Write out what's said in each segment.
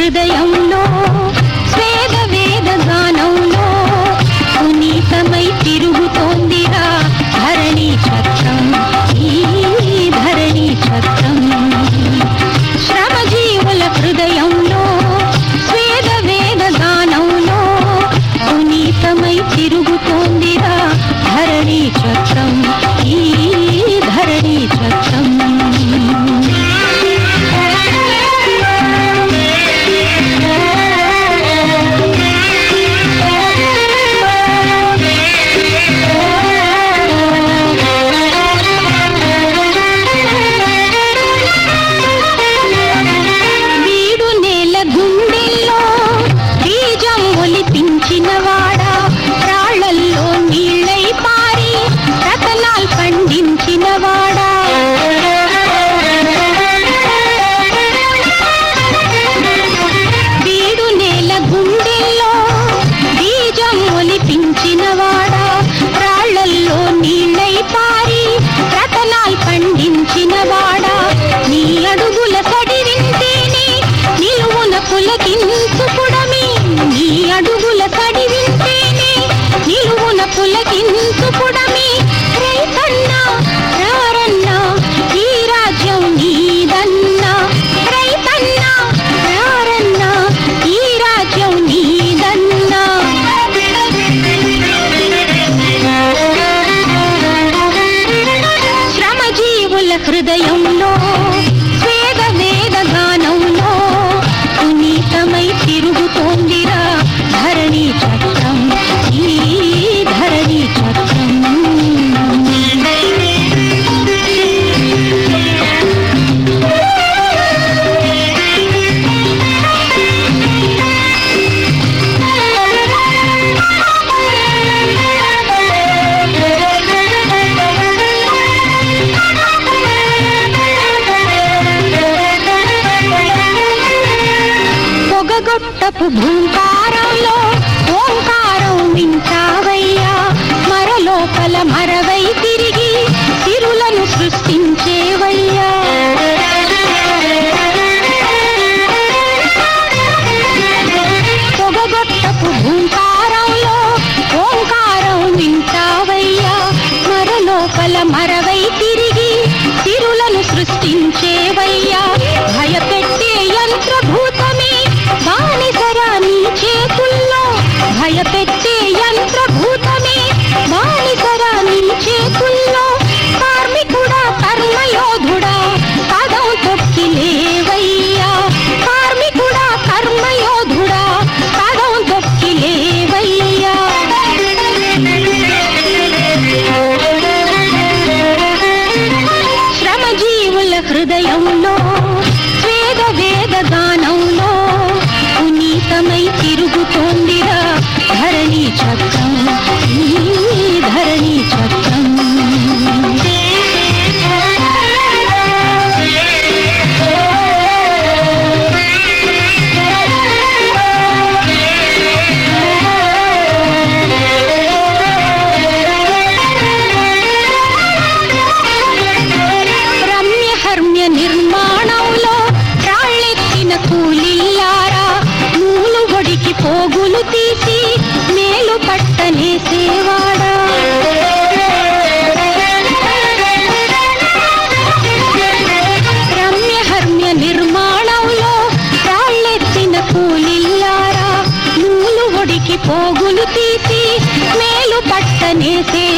హృదయంలో స్వేద వేద గానంలో పునీతమై తిరుగుతోందిరా ధరణి చక్రం ఈ ధరణి చక్రం. శ్రమజీవుల హృదయంలో స్వేద వేద గానంలో పునీతమై తిరుగుతోందిరా ధరణి చక్రం ఈ ధరణి చక్రం. తిలకించుపుడ Ubuntu నిర్మాణంలో రాళ్ళెక్కిన కూలిల్లారా నూలు ఒడికి పోగులు తీసి మేలు పట్టనేసేవాడా పోగులు తీసి మేలు పట్టనేసే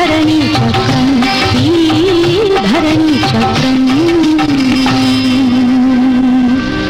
धरणी